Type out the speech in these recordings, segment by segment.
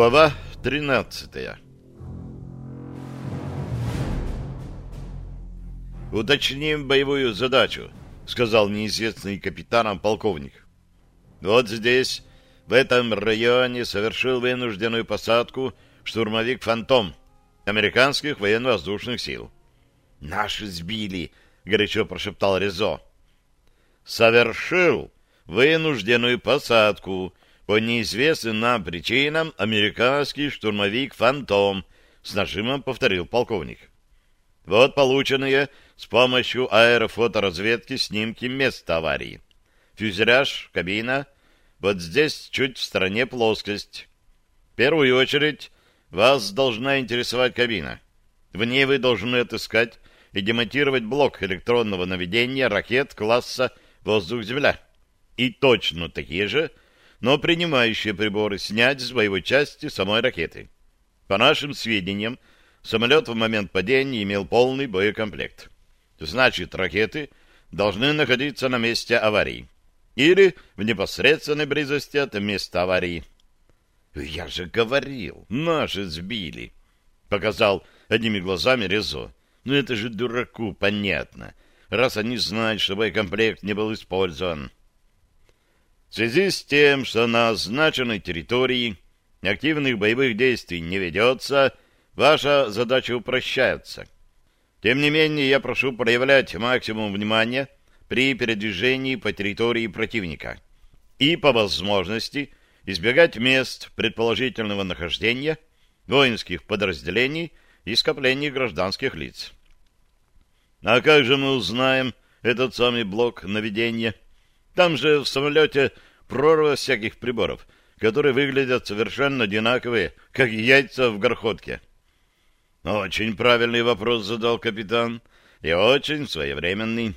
Глава 13 «Уточним боевую задачу», — сказал неизвестный капитаном полковник. «Вот здесь, в этом районе, совершил вынужденную посадку штурмовик «Фантом» американских военно-воздушных сил». «Наши сбили», — горячо прошептал Резо. «Совершил вынужденную посадку по неизвестным нам причинам американский штурмовик «Фантом», с нажимом повторил полковник. Вот полученные с помощью аэрофоторазведки снимки места аварии. Фюзеляж, кабина, вот здесь чуть в стороне плоскость. В первую очередь вас должна интересовать кабина. В ней вы должны отыскать и демонтировать блок электронного наведения ракет класса «Воздух-Земля». И точно такие же но принимающие приборы снять с боевой части самой ракеты. По нашим сведениям, самолет в момент падения имел полный боекомплект. Значит, ракеты должны находиться на месте аварии или в непосредственной близости от места аварии. «Я же говорил, наши сбили», — показал одними глазами Резо. «Ну это же дураку понятно, раз они знают, что боекомплект не был использован». В связи с тем, что на означенной территории активных боевых действий не ведется, ваша задача упрощается. Тем не менее, я прошу проявлять максимум внимания при передвижении по территории противника и, по возможности, избегать мест предположительного нахождения воинских подразделений и скоплений гражданских лиц. А как же мы узнаем этот самый блок наведения? Там же в самолете прорва всяких приборов, которые выглядят совершенно одинаковые, как яйца в горходке. Очень правильный вопрос задал капитан, и очень своевременный.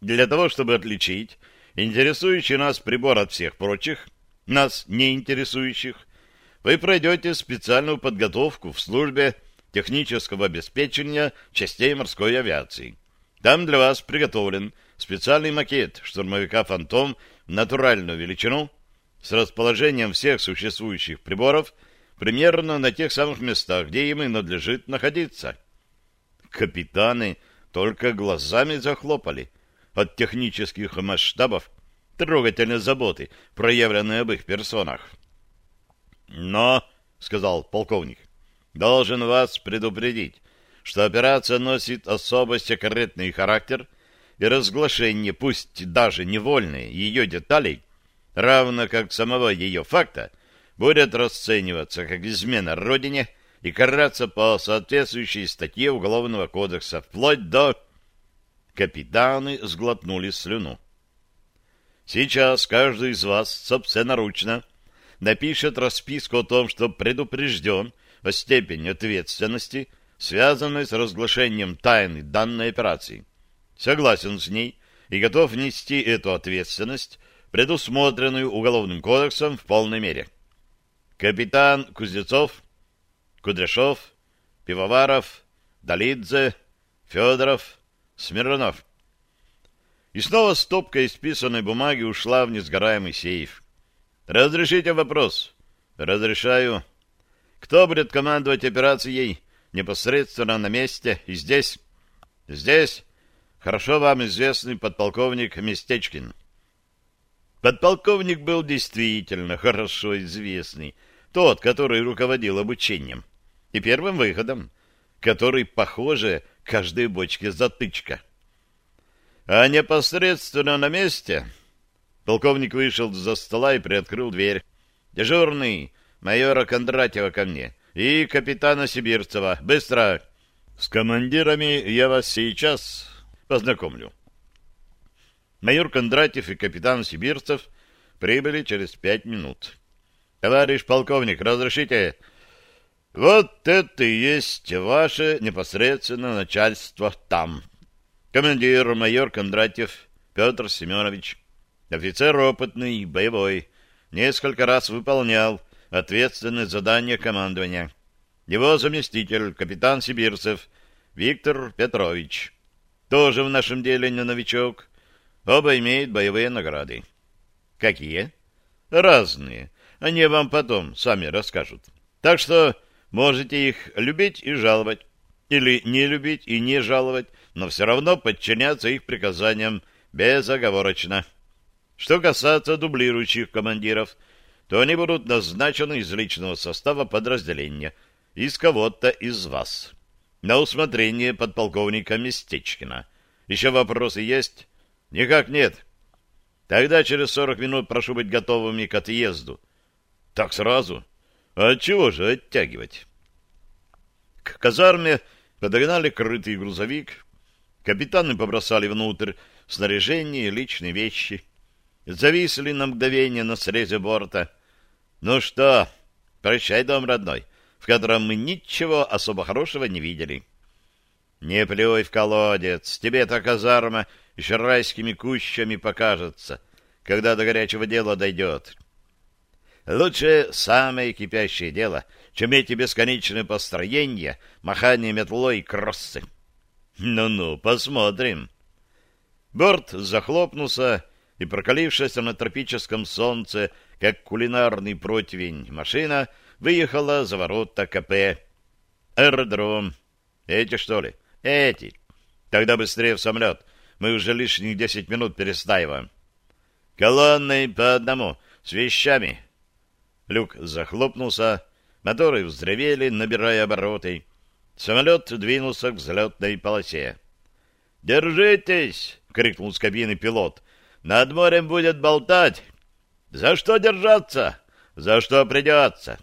Для того, чтобы отличить интересующий нас прибор от всех прочих, нас не интересующих, вы пройдете специальную подготовку в службе технического обеспечения частей морской авиации. Там для вас приготовлен специальный макет штурмовика «Фантом» в натуральную величину с расположением всех существующих приборов примерно на тех самых местах, где им и надлежит находиться. Капитаны только глазами захлопали от технических масштабов трогательной заботы, проявленной об их персонах. «Но», — сказал полковник, — «должен вас предупредить, что операция носит особо секретный характер — и разглашение, пусть даже невольное, ее деталей, равно как самого ее факта, будет расцениваться как измена Родине и караться по соответствующей статье Уголовного кодекса, вплоть до... Капитаны сглотнули слюну. Сейчас каждый из вас собственноручно напишет расписку о том, что предупрежден о степени ответственности, связанной с разглашением тайны данной операции согласен с ней и готов нести эту ответственность, предусмотренную Уголовным кодексом в полной мере. Капитан Кузнецов, Кудряшов, Пивоваров, Долидзе, Федоров, Смирнов. И снова стопка исписанной бумаги ушла в несгораемый сейф. «Разрешите вопрос?» «Разрешаю. Кто будет командовать операцией непосредственно на месте и здесь?» «Здесь хорошо вам известный подполковник Местечкин. Подполковник был действительно хорошо известный, тот, который руководил обучением и первым выходом, который, похоже, каждой бочке затычка. А непосредственно на месте полковник вышел за стола и приоткрыл дверь. Дежурный, майора Кондратьева ко мне и капитана Сибирцева. Быстро! С командирами я вас сейчас Познакомлю. Майор Кондратьев и капитан Сибирцев прибыли через пять минут. Товарищ полковник, разрешите? Вот это и есть ваше непосредственное начальство там. Командир майор Кондратьев Петр Семенович. Офицер опытный, боевой. Несколько раз выполнял ответственные задания командования. Его заместитель, капитан Сибирцев Виктор Петрович тоже в нашем деле не новичок. Оба имеют боевые награды. Какие? Разные. Они вам потом сами расскажут. Так что можете их любить и жаловать. Или не любить и не жаловать, но все равно подчиняться их приказаниям безоговорочно. Что касается дублирующих командиров, то они будут назначены из личного состава подразделения, из кого-то из вас. На усмотрение подполковника Местечкина. Еще вопросы есть? Никак нет. Тогда через сорок минут прошу быть готовыми к отъезду. Так сразу? А чего же оттягивать? К казарме подогнали крытый грузовик. Капитаны побросали внутрь снаряжение и личные вещи. Зависли на мгновение на срезе борта. Ну что, прощай, дом родной, в котором мы ничего особо хорошего не видели. Не плюй в колодец, тебе эта казарма еще райскими кущами покажется, когда до горячего дела дойдет. Лучше самое кипящее дело, чем эти бесконечные построения, махание метлой и кроссы. Ну-ну, посмотрим. Борт захлопнулся, и прокалившаяся на тропическом солнце, как кулинарный противень, машина выехала за ворота КП. Аэродром. Эти, что ли? Эти. Тогда быстрее в самолет. Мы уже лишних десять минут перестаиваем. Колонной по одному, с вещами. Люк захлопнулся, моторы взревели, набирая обороты. Самолет двинулся к взлетной полосе. «Держитесь!» — крикнул с кабины пилот. «Над морем будет болтать!» «За что держаться? За что придется?»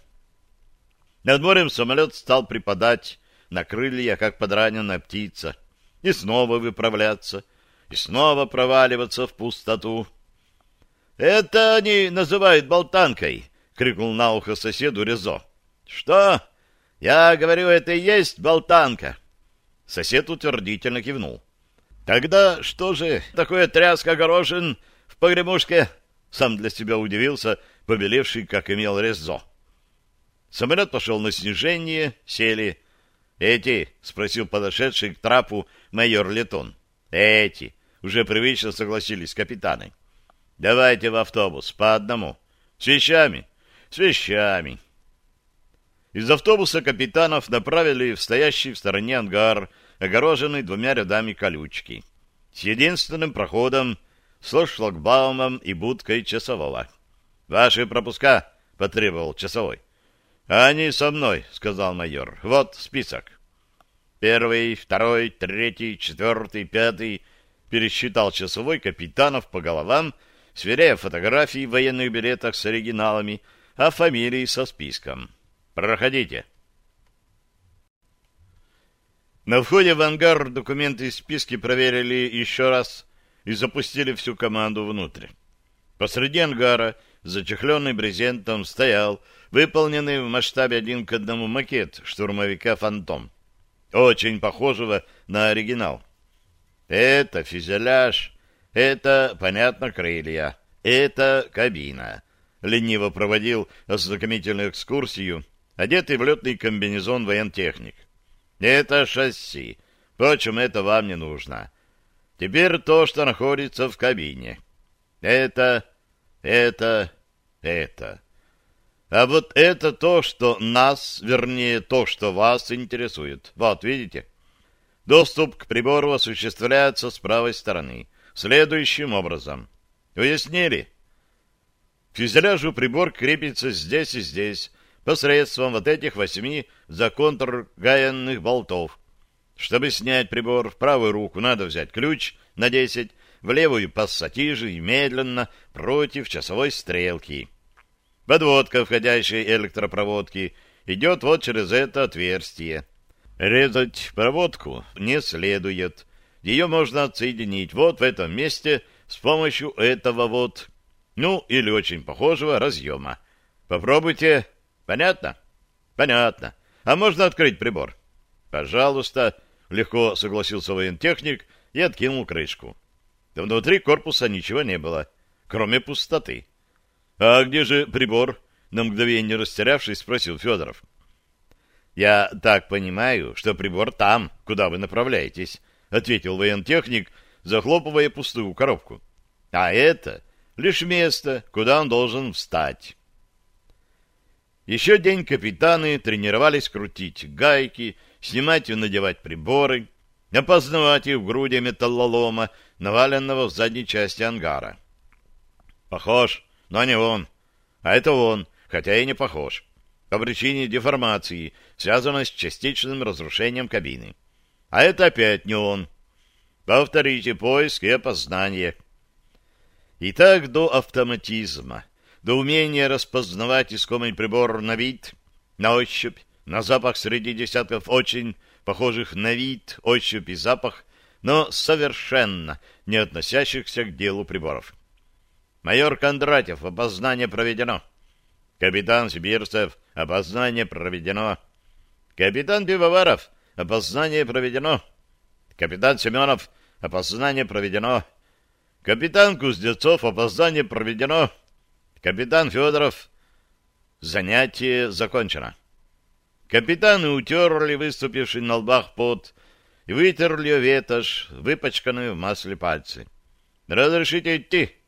Над морем самолет стал припадать на крылья, как подраненная птица, и снова выправляться, и снова проваливаться в пустоту. «Это они называют болтанкой!» — крикнул на ухо соседу Резо. «Что? Я говорю, это и есть болтанка!» Сосед утвердительно кивнул. Тогда что же такое тряска горошин в погремушке? Сам для себя удивился, побелевший, как имел Резо. Самолет пошел на снижение, сели. «Эти?» — спросил подошедший к трапу майор Летон. «Эти!» — уже привычно согласились капитаны. «Давайте в автобус, по одному. С вещами?» «С вещами». Из автобуса капитанов направили в стоящий в стороне ангар, огороженный двумя рядами колючки, с единственным проходом, с шлагбаумом и будкой часового. «Ваши пропуска?» — потребовал часовой. «Они со мной», — сказал майор. «Вот список». Первый, второй, третий, четвертый, пятый пересчитал часовой капитанов по головам, сверяя фотографии в военных билетах с оригиналами, а фамилии со списком. «Проходите». На входе в ангар документы и списки проверили еще раз и запустили всю команду внутрь. Посреди ангара, зачехленный брезентом, стоял выполненный в масштабе один к одному макет штурмовика «Фантом», очень похожего на оригинал. Это фюзеляж, это, понятно, крылья, это кабина. Лениво проводил ознакомительную экскурсию, одетый в летный комбинезон воентехник. Это шасси. Впрочем, это вам не нужно. Теперь то, что находится в кабине. Это, это, это. А вот это то, что нас, вернее, то, что вас интересует. Вот, видите? Доступ к прибору осуществляется с правой стороны. Следующим образом. Уяснили? К фюзеляжу прибор крепится здесь и здесь, посредством вот этих восьми законтргаянных болтов. Чтобы снять прибор, в правую руку надо взять ключ на десять, в левую пассатижи и медленно против часовой стрелки. Подводка входящей электропроводки идет вот через это отверстие. Резать проводку не следует. Ее можно отсоединить вот в этом месте с помощью этого вот, ну, или очень похожего разъема. Попробуйте Понятно? Понятно. А можно открыть прибор? Пожалуйста, легко согласился воентехник и откинул крышку. Внутри корпуса ничего не было, кроме пустоты. А где же прибор? На мгновение растерявшись, спросил Федоров. «Я так понимаю, что прибор там, куда вы направляетесь», — ответил воентехник, захлопывая пустую коробку. «А это лишь место, куда он должен встать». Еще день капитаны тренировались крутить гайки, снимать и надевать приборы, опознавать их в груди металлолома, наваленного в задней части ангара. Похож, но не он. А это он, хотя и не похож. По причине деформации, связанной с частичным разрушением кабины. А это опять не он. Повторите поиск и опознание. Итак, до автоматизма, до умения распознавать искомый прибор на вид, на ощупь, на запах среди десятков очень похожих на вид, ощупь и запах, но совершенно не относящихся к делу приборов. Майор Кондратьев, опознание проведено. Капитан Сибирцев, опознание проведено. Капитан Пивоваров, опознание проведено. Капитан Семенов, опознание проведено. Капитан Кузнецов, опознание проведено. Капитан Федоров, занятие закончено. Капитаны утерли выступивший на лбах пот и вытерли ветошь, выпачканную в масле пальцы. «Разрешите идти?»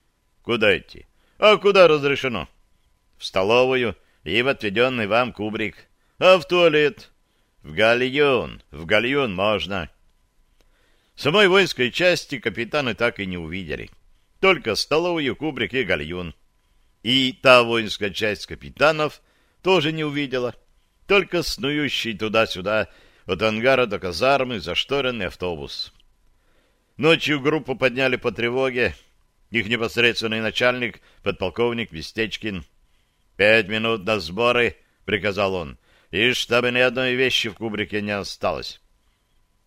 Куда идти? А куда разрешено? В столовую и в отведенный вам кубрик. А в туалет? В гальюн. В гальюн можно. Самой воинской части капитаны так и не увидели. Только столовую, кубрик и гальюн. И та воинская часть капитанов тоже не увидела. Только снующий туда-сюда от ангара до казармы зашторенный автобус. Ночью группу подняли по тревоге, их непосредственный начальник, подполковник Вестечкин. «Пять минут до сборы», — приказал он, — «и чтобы ни одной вещи в кубрике не осталось».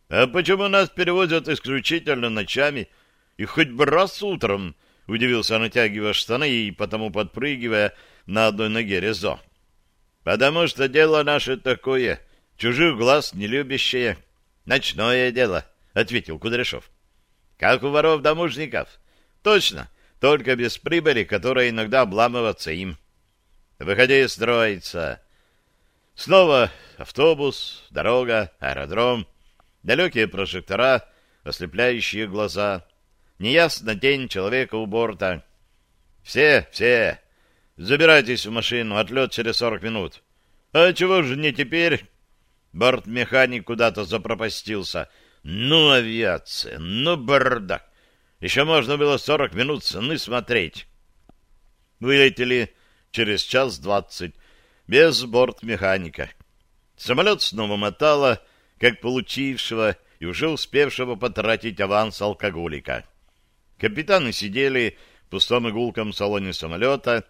«А почему нас перевозят исключительно ночами и хоть бы раз утром?» — удивился, натягивая штаны и потому подпрыгивая на одной ноге Резо. «Потому что дело наше такое, чужих глаз не любящее. Ночное дело», — ответил Кудряшов. «Как у воров-домушников». Точно, только без прибыли, которая иногда обламываться им. Выходи строиться. Снова автобус, дорога, аэродром, далекие прожектора, ослепляющие глаза, неясно тень человека у борта. Все, все, забирайтесь в машину, отлет через сорок минут. А чего же не теперь? Бортмеханик куда-то запропастился. Ну, авиация, ну, бардак. Еще можно было сорок минут сны смотреть. Вылетели через час двадцать, без бортмеханика. Самолет снова мотало, как получившего и уже успевшего потратить аванс алкоголика. Капитаны сидели в пустом игулком салоне самолета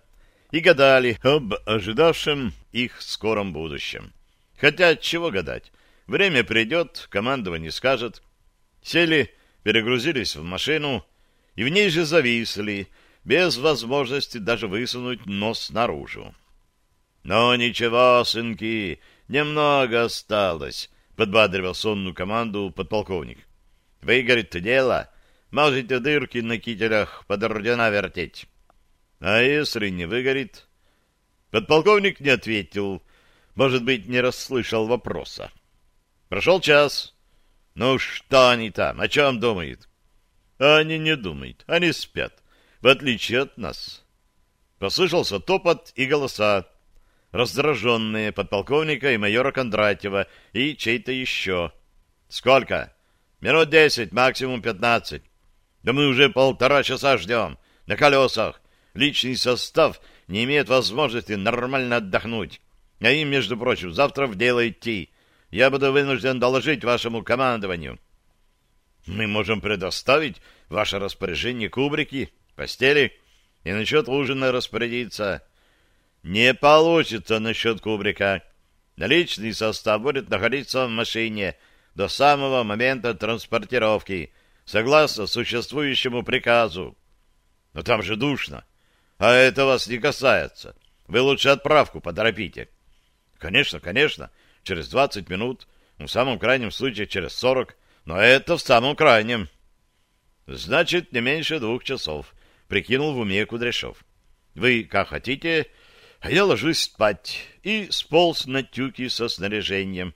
и гадали об ожидавшем их скором будущем. Хотя чего гадать? Время придет, командование скажет. Сели перегрузились в машину и в ней же зависли, без возможности даже высунуть нос наружу. «Но ничего, сынки, немного осталось», — подбадривал сонную команду подполковник. «Выгорит дело, можете дырки на кителях под ордена вертеть». «А если не выгорит?» Подполковник не ответил, может быть, не расслышал вопроса. Прошел час. Ну что они там, о чем думают? Они не думают, они спят, в отличие от нас. Послышался топот и голоса, раздраженные подполковника и майора Кондратьева и чей-то еще. Сколько? Минут десять, максимум пятнадцать. Да мы уже полтора часа ждем, на колесах. Личный состав не имеет возможности нормально отдохнуть. А им, между прочим, завтра в дело идти я буду вынужден доложить вашему командованию. Мы можем предоставить ваше распоряжение кубрики, постели и насчет ужина распорядиться. Не получится насчет кубрика. Наличный состав будет находиться в машине до самого момента транспортировки, согласно существующему приказу. Но там же душно. А это вас не касается. Вы лучше отправку поторопите. Конечно, конечно через 20 минут, в самом крайнем случае через 40, но это в самом крайнем. Значит, не меньше двух часов, прикинул в уме Кудряшов. Вы как хотите, а я ложусь спать и сполз на тюки со снаряжением.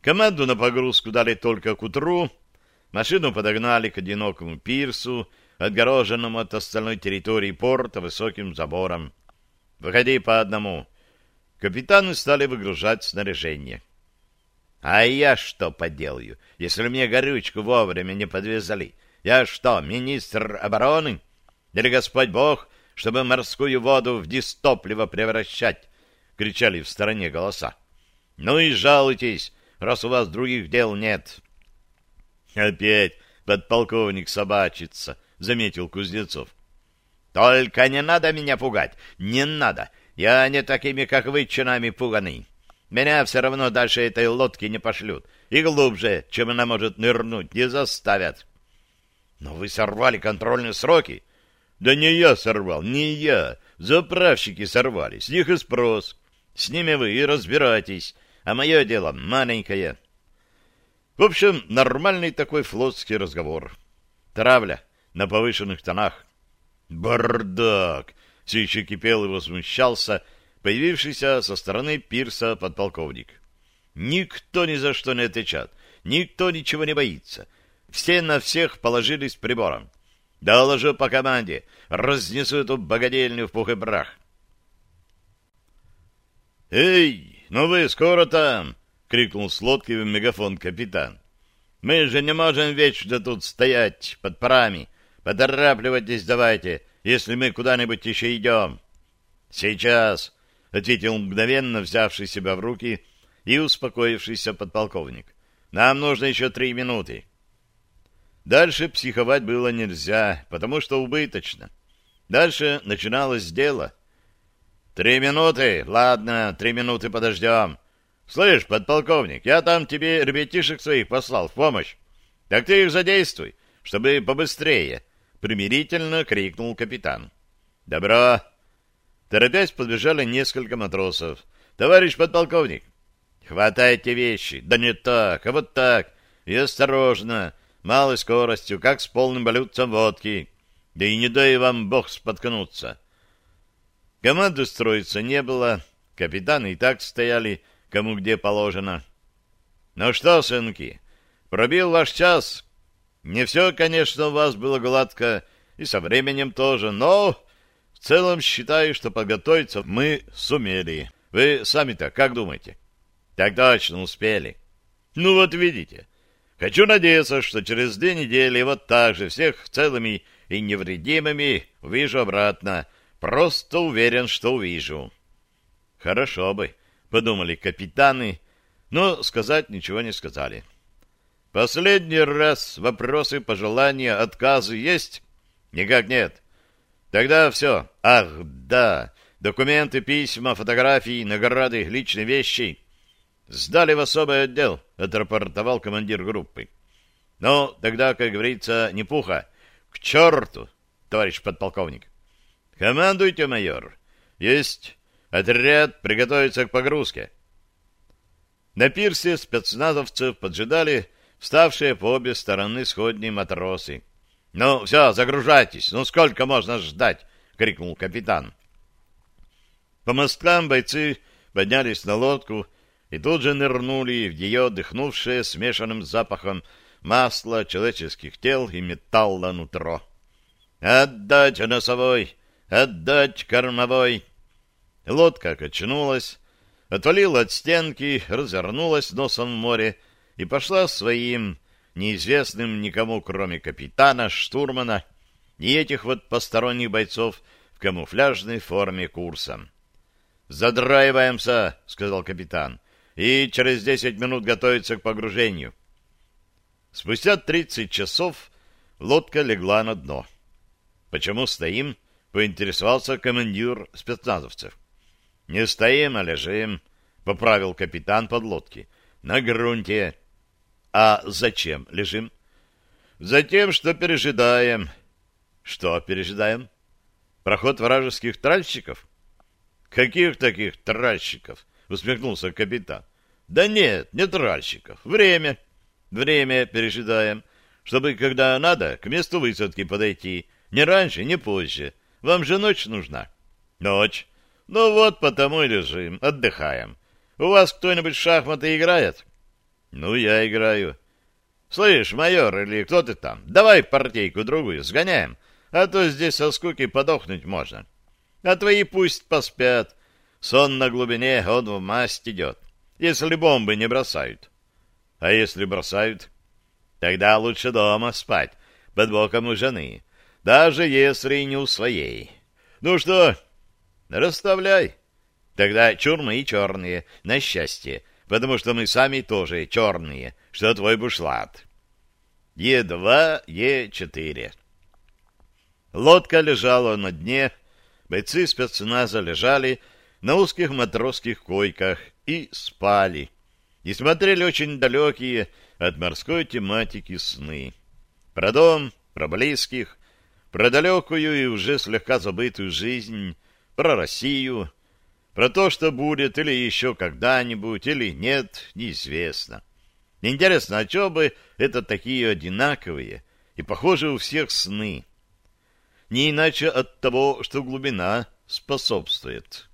Команду на погрузку дали только к утру, машину подогнали к одинокому пирсу, отгороженному от остальной территории порта высоким забором. «Выходи по одному», капитаны стали выгружать снаряжение. А я что поделаю, если мне горючку вовремя не подвезли? Я что, министр обороны? Или Господь Бог, чтобы морскую воду в дистопливо превращать? Кричали в стороне голоса. Ну и жалуйтесь, раз у вас других дел нет. Опять подполковник собачится, заметил Кузнецов. Только не надо меня пугать, не надо. Я не такими, как вы, чинами пуганый. Меня все равно дальше этой лодки не пошлют. И глубже, чем она может нырнуть, не заставят. Но вы сорвали контрольные сроки. Да не я сорвал, не я. Заправщики сорвали, с них и спрос. С ними вы и разбирайтесь. А мое дело маленькое. В общем, нормальный такой флотский разговор. Травля на повышенных тонах. Бардак! Все еще кипел и возмущался, появившийся со стороны пирса подполковник. Никто ни за что не отвечает, никто ничего не боится. Все на всех положились прибором. Доложу по команде, разнесу эту богадельню в пух и прах. «Эй, ну вы скоро там!» — крикнул с лодки в мегафон капитан. «Мы же не можем вечно тут стоять под парами. Поторапливайтесь давайте, если мы куда-нибудь еще идем». «Сейчас!» ответил мгновенно взявший себя в руки и успокоившийся подполковник. Нам нужно еще три минуты. Дальше психовать было нельзя, потому что убыточно. Дальше начиналось дело. Три минуты? Ладно, три минуты подождем. Слышь, подполковник, я там тебе ребятишек своих послал в помощь. Так ты их задействуй, чтобы побыстрее, примирительно крикнул капитан. Добро. Торопясь, подбежали несколько матросов. «Товарищ подполковник!» «Хватайте вещи!» «Да не так, а вот так! И осторожно! Малой скоростью, как с полным блюдцем водки! Да и не дай вам бог споткнуться!» Команды строиться не было, капитаны и так стояли, кому где положено. «Ну что, сынки, пробил ваш час. Не все, конечно, у вас было гладко, и со временем тоже, но в целом считаю, что подготовиться мы сумели. Вы сами-то как думаете? Так точно успели. Ну вот видите. Хочу надеяться, что через две недели вот так же всех целыми и невредимыми увижу обратно. Просто уверен, что увижу. Хорошо бы, подумали капитаны, но сказать ничего не сказали. Последний раз вопросы, пожелания, отказы есть? Никак нет. Тогда все. Ах, да. Документы, письма, фотографии, награды, личные вещи. Сдали в особый отдел, отрапортовал командир группы. Ну, тогда, как говорится, не пуха. К черту, товарищ подполковник. Командуйте, майор. Есть. Отряд приготовиться к погрузке. На пирсе спецназовцев поджидали вставшие по обе стороны сходни матросы. «Ну, все, загружайтесь. Ну, сколько можно ждать?» — крикнул капитан. По мосткам бойцы поднялись на лодку и тут же нырнули в ее дыхнувшее смешанным запахом масла человеческих тел и металла нутро. «Отдать носовой! Отдать кормовой!» Лодка качнулась, отвалила от стенки, развернулась носом в море и пошла своим неизвестным никому, кроме капитана, штурмана и этих вот посторонних бойцов в камуфляжной форме курсом. «Задраиваемся», — сказал капитан, — «и через десять минут готовиться к погружению». Спустя тридцать часов лодка легла на дно. «Почему стоим?» — поинтересовался командир спецназовцев. «Не стоим, а лежим», — поправил капитан подлодки. «На грунте». А зачем лежим? Затем, что пережидаем. Что пережидаем? Проход вражеских тральщиков? Каких таких тральщиков? Усмехнулся капитан. Да нет, не тральщиков. Время. Время пережидаем, чтобы, когда надо, к месту высадки подойти. Не раньше, не позже. Вам же ночь нужна. Ночь. Ну вот, потому и лежим, отдыхаем. У вас кто-нибудь в шахматы играет? Ну, я играю. Слышь, майор, или кто ты там, давай партейку другую сгоняем, а то здесь со скуки подохнуть можно. А твои пусть поспят. сон на глубине, он в масть идет, если бомбы не бросают. А если бросают? Тогда лучше дома спать, под боком у жены, даже если не у своей. Ну что, расставляй. Тогда чурмы и черные, на счастье, потому что мы сами тоже черные, что твой бушлат. Е2, Е4. Лодка лежала на дне, бойцы спецназа лежали на узких матросских койках и спали, и смотрели очень далекие от морской тематики сны. Про дом, про близких, про далекую и уже слегка забытую жизнь, про Россию, про то, что будет или еще когда-нибудь, или нет, неизвестно. Интересно, а что бы это такие одинаковые и похожие у всех сны? Не иначе от того, что глубина способствует.